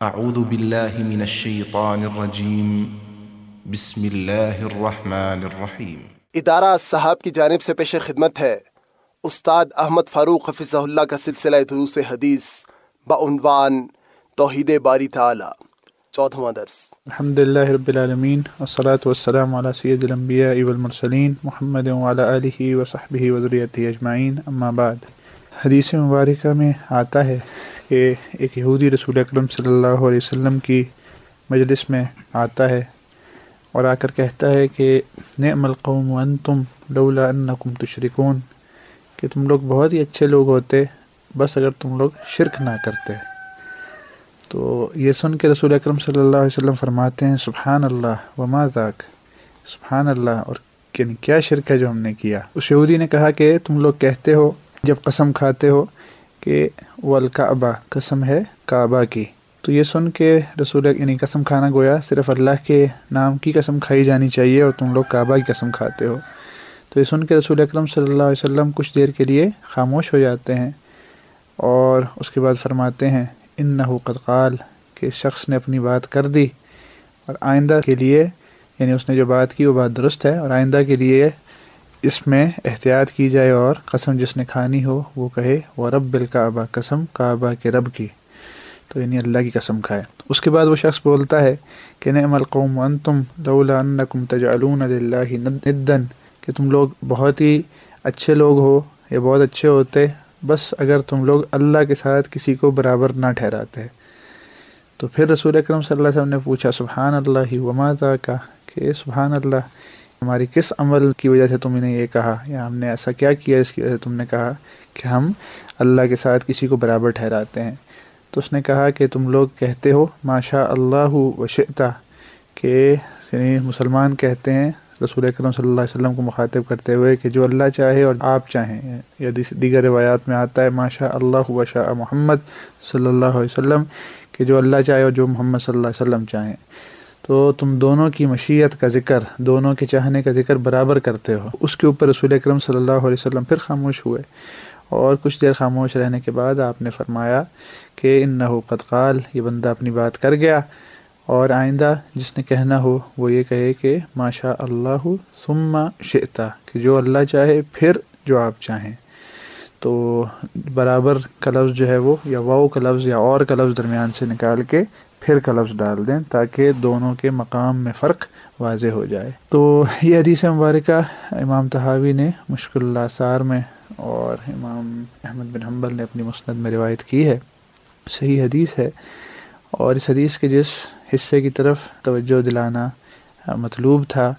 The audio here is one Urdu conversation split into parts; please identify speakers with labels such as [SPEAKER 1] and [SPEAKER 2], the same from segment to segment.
[SPEAKER 1] اعوذ باللہ من الشیطان الرجیم بسم اللہ الرحمن الرحیم
[SPEAKER 2] ادارہ صاحب کی جانب سے پیش خدمت ہے استاد احمد فاروق حفظ اللہ کا سلسلہ دروس حدیث بعنوان توحید باری تعالی چوتھواں درس۔
[SPEAKER 3] الحمد لله رب العالمین والصلاة والسلام على سید الانبیاء والمرسلین محمد وعلى آلہ وصحبہ وذریته اجمعین اما بعد۔ حدیث مبارکہ میں آتا ہے۔ کہ ایک یہودی رسول اکرم صلی اللہ علیہ وسلم کی مجلس میں آتا ہے اور آ کر کہتا ہے کہ نعم القوم وانتم لولا انکم تشرکون، کہ تم لوگ بہت ہی اچھے لوگ ہوتے، بس اگر تم لوگ شرک نہ کرتے۔ تو یہ سن کے رسول اکرم صلی اللہ علیہ وسلم فرماتے ہیں، سبحان اللہ، وما ذاک؟ سبحان اللہ، اور یعنی کیا شرک ہے جو ہم نے کیا؟ اس یہودی نے کہا کہ تم لوگ کہتے ہو، جب قسم کھاتے ہو کہ وہ الکعبہ قسم ہے کعبہ کی۔ تو یہ سن کے رسول یعنی قسم کھانا گویا صرف اللہ کے نام کی قسم کھائی جانی چاہیے اور تم لوگ کعبہ کی قسم کھاتے ہو۔ تو یہ سن کے رسول اکرم صلی اللہ علیہ وسلم کچھ دیر کے لیے خاموش ہو جاتے ہیں اور اس کے بعد فرماتے ہیں ان نہ قال کہ اس شخص نے اپنی بات کر دی اور آئندہ کے لیے یعنی اس نے جو بات کی وہ بات درست ہے اور آئندہ کے لیے اس میں احتیاط کی جائے اور قسم جس نے کھانی ہو، وہ کہے وہ رب الکعبہ، قسم کعبہ کے رب کی. تو یعنی اللہ کی قسم کھائے۔ اس کے بعد وہ شخص بولتا ہے کہ نعم القوم انتم لولا انکم تجعلون للہ ندن، کہ تم لوگ بہت ہی اچھے لوگ ہو، یا بہت اچھے ہوتے، بس اگر تم لوگ اللہ کے ساتھ کسی کو برابر نہ ٹھہراتے۔ تو پھر رسول اکرم صلی اللہ علیہ وسلم نے پوچھا، سبحان اللہ وما کا کہ سبحان اللہ ہماری کس عمل کی وجہ سے تم نے یہ کہا؟ یا ہم نے ایسا کیا کیا اس کی وجہ سے تم نے کہا کہ ہم اللہ کے ساتھ کسی کو برابر ٹھہراتے ہیں؟ تو اس نے کہا کہ تم لوگ کہتے ہو، ماشاء اللہ وشتا کہ یعنی مسلمان کہتے ہیں رسول اکرم صلی اللہ علیہ وسلم کو مخاطب کرتے ہوئے کہ جو اللہ چاہے اور آپ چاہیں۔ یا دیگر روایات میں آتا ہے، ماشاء اللہ وشاء محمد صلی اللہ علیہ وسلم، کہ جو اللہ چاہے اور جو محمد صلی اللہ علیہ وسلم چاہیں۔ تو تم دونوں کی مشیت کا ذکر، دونوں کے چاہنے کا ذکر برابر کرتے ہو۔ اس کے اوپر رسول اکرم صلی اللہ علیہ وسلم پھر خاموش ہوئے۔ اور کچھ دیر خاموش رہنے کے بعد آپ نے فرمایا کہ ان نہ قال، یہ بندہ اپنی بات کر گیا۔ اور آئندہ جس نے کہنا ہو، وہ یہ کہے کہ ماشاء اللہ ثم شئتا، کہ جو اللہ چاہے پھر جو آپ چاہیں۔ تو برابر کا لفظ جو ہے وہ، یا واؤ کا لفظ یا اور کا لفظ درمیان سے نکال کے پھر کا لفظ ڈال دیں تاکہ دونوں کے مقام میں فرق واضح ہو جائے۔ تو یہ حدیث مبارکہ امام تحاوی نے مشکل اللہ سار میں اور امام احمد بن حنبل نے اپنی مسند میں روایت کی ہے۔ صحیح حدیث ہے اور اس حدیث کے جس حصے کی طرف توجہ دلانا مطلوب تھا،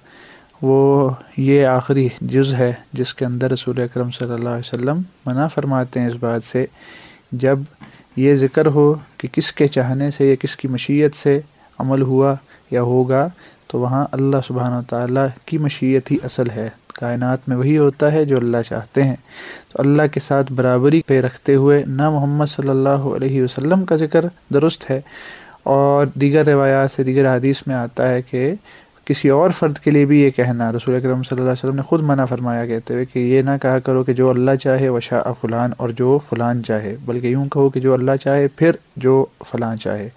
[SPEAKER 3] وہ یہ آخری جز ہے جس کے اندر رسول اکرم صلی اللہ علیہ وسلم منع فرماتے ہیں اس بات سے، جب یہ ذکر ہو کہ کس کے چاہنے سے یا کس کی مشیت سے عمل ہوا یا ہوگا، تو وہاں اللہ سبحانہ و تعالیٰ کی مشیت ہی اصل ہے۔ کائنات میں وہی ہوتا ہے جو اللہ چاہتے ہیں۔ تو اللہ کے ساتھ برابری پہ رکھتے ہوئے نہ محمد صلی اللہ علیہ وسلم کا ذکر درست ہے۔ اور دیگر روایات سے، دیگر حدیث میں آتا ہے کہ کسی اور فرد کے لیے بھی یہ کہنا، رسول اکرم صلی اللہ علیہ وسلم نے خود منع فرمایا کہتے ہوئے کہ یہ نہ کہا کرو کہ جو اللہ چاہے وہ شاہ فلان اور جو فلان چاہے، بلکہ یوں کہو کہ جو اللہ چاہے پھر جو فلاں چاہے،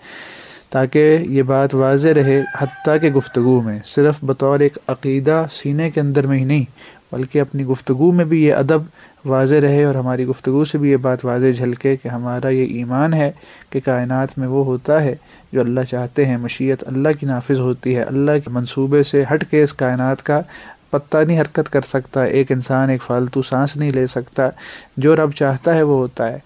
[SPEAKER 3] تاکہ یہ بات واضح رہے حتیٰ کہ گفتگو میں، صرف بطور ایک عقیدہ سینے کے اندر میں ہی نہیں بلکہ اپنی گفتگو میں بھی یہ ادب واضح رہے اور ہماری گفتگو سے بھی یہ بات واضح جھلکے کہ ہمارا یہ ایمان ہے کہ کائنات میں وہ ہوتا ہے جو اللہ چاہتے ہیں۔ مشیت اللہ کی نافذ ہوتی ہے۔ اللہ کے منصوبے سے ہٹ کے اس کائنات کا پتہ نہیں حرکت کر سکتا۔ ایک انسان ایک فالتو سانس نہیں لے سکتا۔ جو رب چاہتا ہے وہ ہوتا ہے۔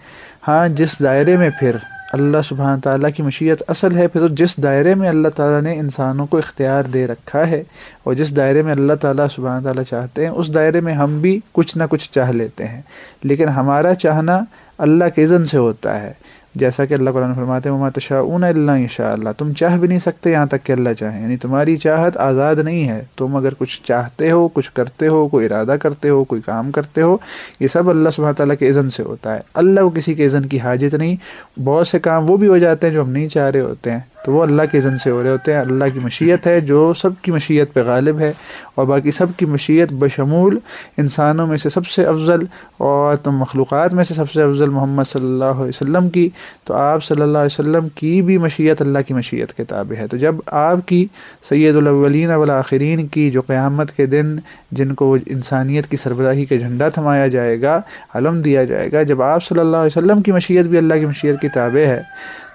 [SPEAKER 3] ہاں جس دائرے میں پھر اللہ سبحانہ تعالیٰ کی مشیت اصل ہے، پھر جس دائرے میں اللہ تعالیٰ نے انسانوں کو اختیار دے رکھا ہے اور جس دائرے میں اللہ تعالیٰ سبحانہ تعالیٰ چاہتے ہیں، اس دائرے میں ہم بھی کچھ نہ کچھ چاہ لیتے ہیں۔ لیکن ہمارا چاہنا اللہ کے اذن سے ہوتا ہے۔ جیسا کہ اللہ قرآن فرماتے مما تشاءون اللہ ان شاء اللہ۔ تم چاہ بھی نہیں سکتے یہاں تک کہ اللہ چاہیں۔ یعنی تمہاری چاہت آزاد نہیں ہے۔ تم اگر کچھ چاہتے ہو، کچھ کرتے ہو، کوئی ارادہ کرتے ہو، کوئی کام کرتے ہو، یہ سب اللہ سبحانہ تعالیٰ کے عزن سے ہوتا ہے۔ اللہ کو کسی کے عزن کی حاجت نہیں۔ بہت سے کام وہ بھی ہو جاتے ہیں جو ہم نہیں چاہ رہے ہوتے ہیں۔ تو وہ اللہ کے ذن سے ہو رہے ہوتے ہیں، اللہ کی مشیت ہے جو سب کی مشیت پہ غالب ہے اور باقی سب کی مشیت بشمول انسانوں میں سے سب سے افضل اور تم مخلوقات میں سے سب سے افضل محمد صلی اللہ علیہ وسلم کی۔ تو آپ صلی اللہ علیہ وسلم کی بھی مشیت اللہ کی مشیت کے تابع ہے۔ تو جب آپ کی سید الاولین والآخرین کی جو قیامت کے دن جن کو انسانیت کی سربراہی کے جھنڈا تھمایا جائے گا، علم دیا جائے گا، جب آپ صلی اللہ علیہ وسلم کی مشیت بھی اللہ کی مشیت کی تابع ہے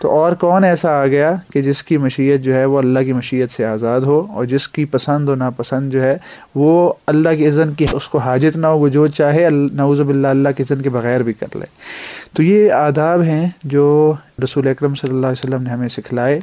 [SPEAKER 3] تو اور کون ایسا آ گیا کہ جس کی مشیت جو ہے وہ اللہ کی مشیت سے آزاد ہو اور جس کی پسند و ناپسند جو ہے وہ اللہ کی اذن کی اس کو حاجت نہ ہو، وہ جو چاہے نوزب اللہ اللہ کے اذن کے بغیر بھی کر لے۔ تو یہ آداب ہیں جو رسول اکرم صلی اللہ علیہ وسلم نے ہمیں سکھلائے۔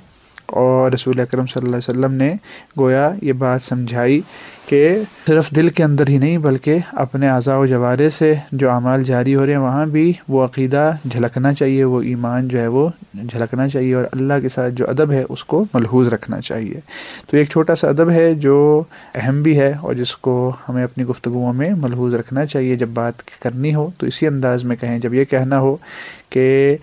[SPEAKER 3] اور رسول اکرم صلی اللہ علیہ وسلم نے گویا یہ بات سمجھائی کہ صرف دل کے اندر ہی نہیں بلکہ اپنے اعضاء و جوارے سے جو اعمال جاری ہو رہے ہیں، وہاں بھی وہ عقیدہ جھلکنا چاہیے، وہ ایمان جو ہے وہ جھلکنا چاہیے اور اللہ کے ساتھ جو ادب ہے، اس کو ملحوظ رکھنا چاہیے۔ تو ایک چھوٹا سا ادب ہے جو اہم بھی ہے اور جس کو ہمیں اپنی گفتگوؤں میں ملحوظ رکھنا چاہیے۔ جب بات کرنی ہو تو اسی انداز میں کہیں، جب یہ کہنا ہو کہ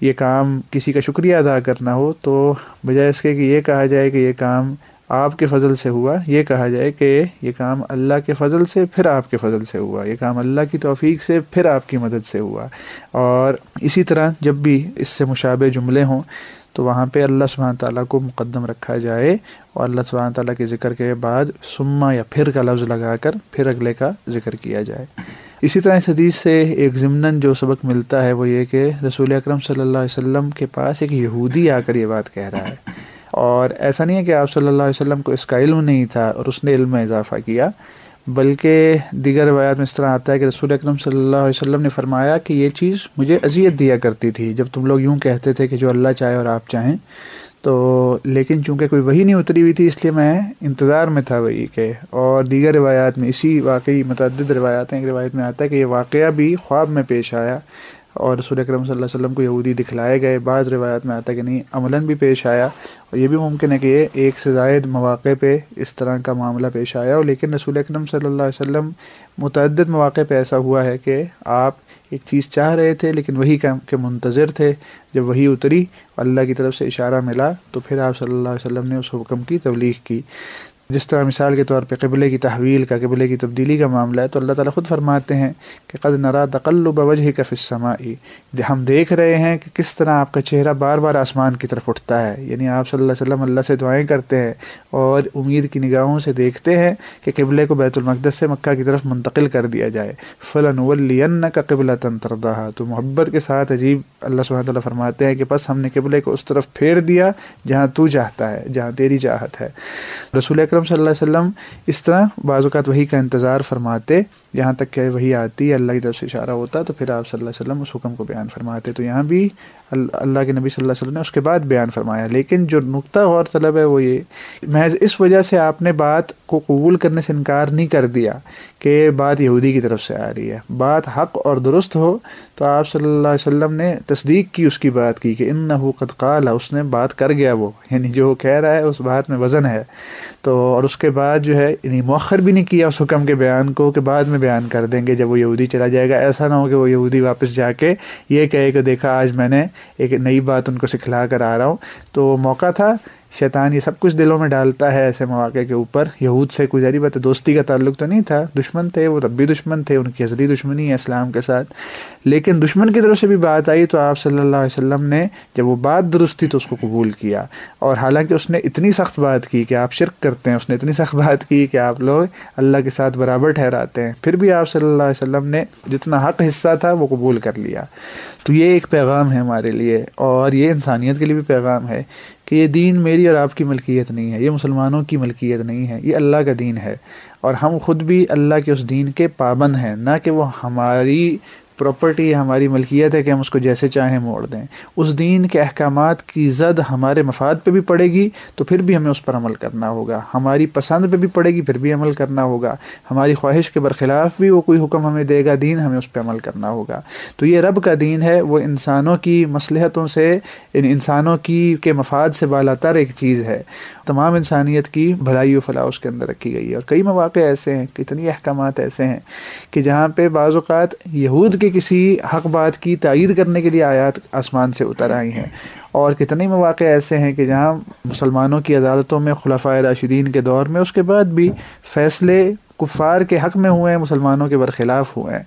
[SPEAKER 3] یہ کام کسی کا شکریہ ادا کرنا ہو تو بجائے اس کے کہ یہ کہا جائے کہ یہ کام آپ کے فضل سے ہوا، یہ کہا جائے کہ یہ کام اللہ کے فضل سے پھر آپ کے فضل سے ہوا۔ یہ کام اللہ کی توفیق سے پھر آپ کی مدد سے ہوا۔ اور اسی طرح جب بھی اس سے مشابہ جملے ہوں تو وہاں پہ اللہ سبحانہ تعالیٰ کو مقدم رکھا جائے اور اللہ سبحانہ تعالیٰ کے ذکر کے بعد سما یا پھر کا لفظ لگا کر پھر اگلے کا ذکر کیا جائے۔ اسی طرح اس حدیث سے ایک ضمن جو سبق ملتا ہے وہ یہ کہ رسول اکرم صلی اللہ علیہ وسلم کے پاس ایک یہودی آ کر یہ بات کہہ رہا ہے۔ اور ایسا نہیں ہے کہ آپ صلی اللہ علیہ وسلم کو اس کا علم نہیں تھا اور اس نے علم میں اضافہ کیا، بلکہ دیگر روایات میں اس طرح آتا ہے کہ رسول اکرم صلی اللہ علیہ وسلم نے فرمایا کہ یہ چیز مجھے اذیت دیا کرتی تھی۔ جب تم لوگ یوں کہتے تھے کہ جو اللہ چاہے اور آپ چاہیں تو لیکن چونکہ کوئی وہی نہیں اتری ہوئی تھی، اس لیے میں انتظار میں تھا وہی کے اور دیگر روایات میں، اسی واقعی متعدد روایات ہیں ایک روایت میں آتا ہے کہ یہ واقعہ بھی خواب میں پیش آیا۔ اور رسول اکرم صلی اللہ علیہ وسلم کو یہودی دکھلائے گئے۔ بعض روایات میں آتا کہ نہیں، عملاً بھی پیش آیا اور یہ بھی ممکن ہے کہ یہ ایک سے زائد مواقع پہ اس طرح کا معاملہ پیش آیا اور لیکن رسول اکرم صلی اللہ علیہ وسلم متعدد مواقع پہ ایسا ہوا ہے کہ آپ ایک چیز چاہ رہے تھے لیکن وہی کے منتظر تھے۔ جب وہی اتری اللہ کی طرف سے اشارہ ملا تو پھر آپ صلی اللہ علیہ وسلم نے اس حکم کی تبلیغ کی۔ جس طرح مثال کے طور پہ قبلے کی تحویل کا، قبلے کی تبدیلی کا معاملہ ہے، تو اللہ تعالیٰ خود فرماتے ہیں کہ قد نرا تقلب وجہ کا فسمائی ہم دیکھ رہے ہیں کہ کس طرح آپ کا چہرہ بار بار آسمان کی طرف اٹھتا ہے۔ یعنی آپ صلی اللہ علیہ وسلم اللہ سے دعائیں کرتے ہیں اور امید کی نگاہوں سے دیکھتے ہیں کہ قبلے کو بیت المقدس سے مکہ کی طرف منتقل کر دیا جائے۔ فلاں ولین کا قبلہ تنتردہ تو محبت کے ساتھ عجیب اللہ سبحانہ تعالیٰ فرماتے ہیں کہ بس ہم نے قبلے کو اس طرف پھیر دیا جہاں تو چاہتا ہے، جہاں تیری چاہت ہے۔ رسول اکرم صلی اللہ علیہ وسلم اس طرح بعض اوقات وہی کا انتظار فرماتے یہاں تک کہ وہی آتی اللہ کی طرف سے اشارہ ہوتا تو پھر آپ صلی اللہ علیہ وسلم اس حکم کو بیان فرماتے تو یہاں بھی اللہ کے نبی صلی اللہ علیہ وسلم نے اس کے بعد بیان فرمایا۔ لیکن جو نقطہ غور طلب ہے وہ یہ، محض اس وجہ سے آپ نے بات کو قبول کرنے سے انکار نہیں کر دیا کہ بات یہودی کی طرف سے آ رہی ہے۔ بات حق اور درست ہو تو آپ صلی اللہ علیہ وسلم نے تصدیق کی اس کی بات کی کہ ان نہ قد قال، اس نے بات کر گیا وہ۔ یعنی جو کہہ رہا ہے، اس بات میں وزن ہے۔ تو اور اس کے بعد جو ہے یعنی مؤخر بھی نہیں کیا اس حکم کے بیان کو کہ بعد میں بیان کر دیں گے جب وہ یہودی چلا جائے گا۔ ایسا نہ ہو کہ وہ یہودی واپس جا کے یہ کہے کہ دیکھا، آج میں نے ایک نئی بات ان کو سکھلا کر آ رہا ہوں۔ تو موقع تھا شیطان یہ سب کچھ دلوں میں ڈالتا ہے ایسے مواقع کے اوپر۔ یہود سے کوئی ظاہری بات ہے دوستی کا تعلق تو نہیں تھا۔ دشمن تھے، وہ تب بھی دشمن تھے، ان کی ازلی دشمنی ہے اسلام کے ساتھ۔ لیکن دشمن کی طرف سے بھی بات آئی تو آپ صلی اللہ علیہ وسلم نے جب وہ بات درست تھی تو اس کو قبول کیا۔ اور حالانکہ اس نے اتنی سخت بات کی کہ آپ شرک کرتے ہیں، اس نے اتنی سخت بات کی کہ آپ لوگ اللہ کے ساتھ برابر ٹھہراتے ہیں۔ پھر بھی آپ صلی اللہ علیہ وسلم نے جتنا حق حصہ تھا وہ قبول کر لیا۔ تو یہ ایک پیغام ہے ہمارے لیے اور یہ انسانیت کے لیے بھی پیغام ہے۔ کہ یہ دین میری اور آپ کی ملکیت نہیں ہے، یہ مسلمانوں کی ملکیت نہیں ہے، یہ اللہ کا دین ہے۔ اور ہم خود بھی اللہ کے اس دین کے پابند ہیں، نہ کہ وہ ہماری پراپرٹی ہماری ملکیت ہے کہ ہم اس کو جیسے چاہیں موڑ دیں۔ اس دین کے احکامات کی زد ہمارے مفاد پہ بھی پڑے گی، تو پھر بھی ہمیں اس پر عمل کرنا ہوگا۔ ہماری پسند پہ بھی پڑے گی، پھر بھی عمل کرنا ہوگا۔ ہماری خواہش کے برخلاف بھی وہ کوئی حکم ہمیں دے گا، دین ہمیں اس پہ عمل کرنا ہوگا۔ تو یہ رب کا دین ہے، وہ انسانوں کی مصلحتوں سے، ان انسانوں کی، کے مفاد سے بالا تر ایک چیز ہے۔ تمام انسانیت کی بھلائی و فلاح اس کے اندر رکھی گئی ہے۔ اور کئی مواقع ایسے ہیں، کتنی احکامات ایسے ہیں کہ جہاں پہ بعض اوقات یہود کے کے کسی حق بات کی تائید کرنے کے لیے آیات آسمان سے اتر آئی ہیں۔ اور کتنے مواقع ایسے ہیں کہ جہاں مسلمانوں کی عدالتوں میں خلفۂ راشدین کے دور میں اس کے بعد بھی فیصلے کفار کے حق میں ہوئے ہیں، مسلمانوں کے برخلاف ہوئے ہیں۔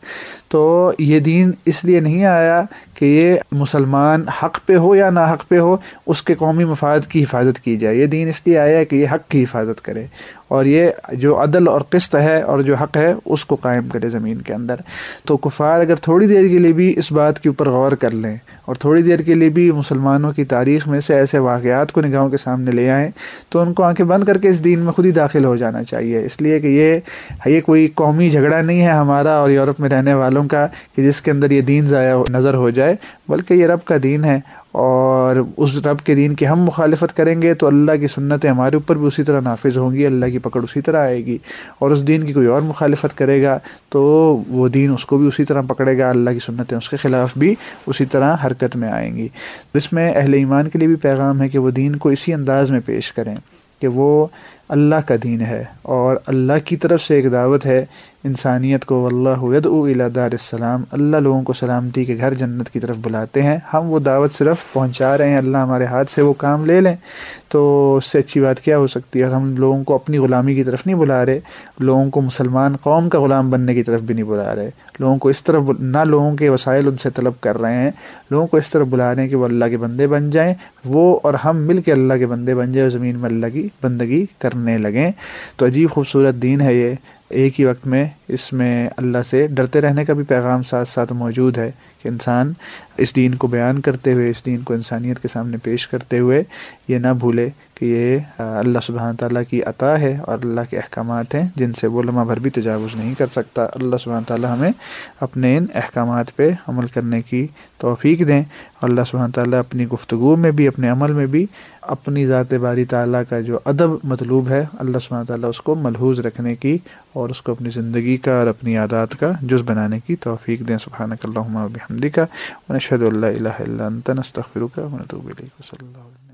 [SPEAKER 3] تو یہ دین اس لیے نہیں آیا کہ یہ مسلمان حق پہ ہو یا نا حق پہ ہو، اس کے قومی مفاد کی حفاظت کی جائے۔ یہ دین اس لیے آیا ہے کہ یہ حق کی حفاظت کرے۔ اور یہ جو عدل اور قسط ہے اور جو حق ہے، اس کو قائم کرے زمین کے اندر۔ تو کفار اگر تھوڑی دیر کے لیے بھی اس بات کے اوپر غور کر لیں اور تھوڑی دیر کے لیے بھی مسلمانوں کی تاریخ میں سے ایسے واقعات کو نگاہوں کے سامنے لے آئیں، تو ان کو آنکھیں بند کر کے اس دین میں خود ہی داخل ہو جانا چاہیے۔ اس لیے کہ یہ یہ کوئی قومی جھگڑا نہیں ہے ہمارا اور یورپ میں رہنے والوں کا کہ جس کے اندر یہ دین ضائع نظر ہو جائے۔ بلکہ یہ رب کا دین ہے اور اس رب کے دین کی ہم مخالفت کریں گے تو اللہ کی سنتیں ہمارے اوپر بھی اسی طرح نافذ ہوں گی، اللہ کی پکڑ اسی طرح آئے گی۔ اور اس دین کی کوئی اور مخالفت کرے گا تو وہ دین اس کو بھی اسی طرح پکڑے گا، اللہ کی سنتیں اس کے خلاف بھی اسی طرح حرکت میں آئیں گی۔ اس میں اہل ایمان کے لیے بھی پیغام ہے کہ وہ دین کو اسی انداز میں پیش کریں کہ وہ اللہ کا دین ہے اور اللہ کی طرف سے ایک دعوت ہے انسانیت کو اللہ یدعو الى دار السلام، اللہ لوگوں کو سلامتی کے گھر جنت کی طرف بلاتے ہیں۔ ہم وہ دعوت صرف پہنچا رہے ہیں، اللہ ہمارے ہاتھ سے وہ کام لے لیں تو اس سے اچھی بات کیا ہو سکتی ہے؟ ہم لوگوں کو اپنی غلامی کی طرف نہیں بلا رہے، لوگوں کو مسلمان قوم کا غلام بننے کی طرف بھی نہیں بلا رہے۔ لوگوں کو اس طرف نہ لوگوں کے وسائل ان سے طلب کر رہے ہیں، لوگوں کو اس طرف بلا رہے ہیں کہ وہ اللہ کے بندے بن جائیں۔ وہ اور ہم مل کے اللہ کے بندے بن جائیں اور زمین میں اللہ کی بندگی سننے لگیں۔ تو عجیب خوبصورت دین ہے یہ۔ ایک ہی وقت میں اس میں اللہ سے ڈرتے رہنے کا بھی پیغام ساتھ ساتھ موجود ہے کہ انسان اس دین کو بیان کرتے ہوئے، اس دین کو انسانیت کے سامنے پیش کرتے ہوئے یہ نہ بھولے کہ یہ اللہ سبحانہ تعالیٰ کی عطا ہے اور اللہ کے احکامات ہیں جن سے وہ لمحہ بھر بھی تجاوز نہیں کر سکتا۔ اللہ سبحانہ تعالیٰ ہمیں اپنے ان احکامات پہ عمل کرنے کی توفیق دیں اللہ سبحانہ تعالیٰ اپنی گفتگو میں بھی، اپنے عمل میں بھی اپنی ذات باری تعالیٰ کا جو ادب مطلوب ہے، اللہ سبحانہ تعالیٰ اس کو ملحوظ رکھنے کی اور اس کو اپنی زندگی کا اور اپنی عادات کا جز بنانے کی توفیق دیں۔ سبحان اللہ بحمدی کا نشهد ان اللہ اله الا انت نستغفرك ونتوب صلی اللہ علیہ وسلم۔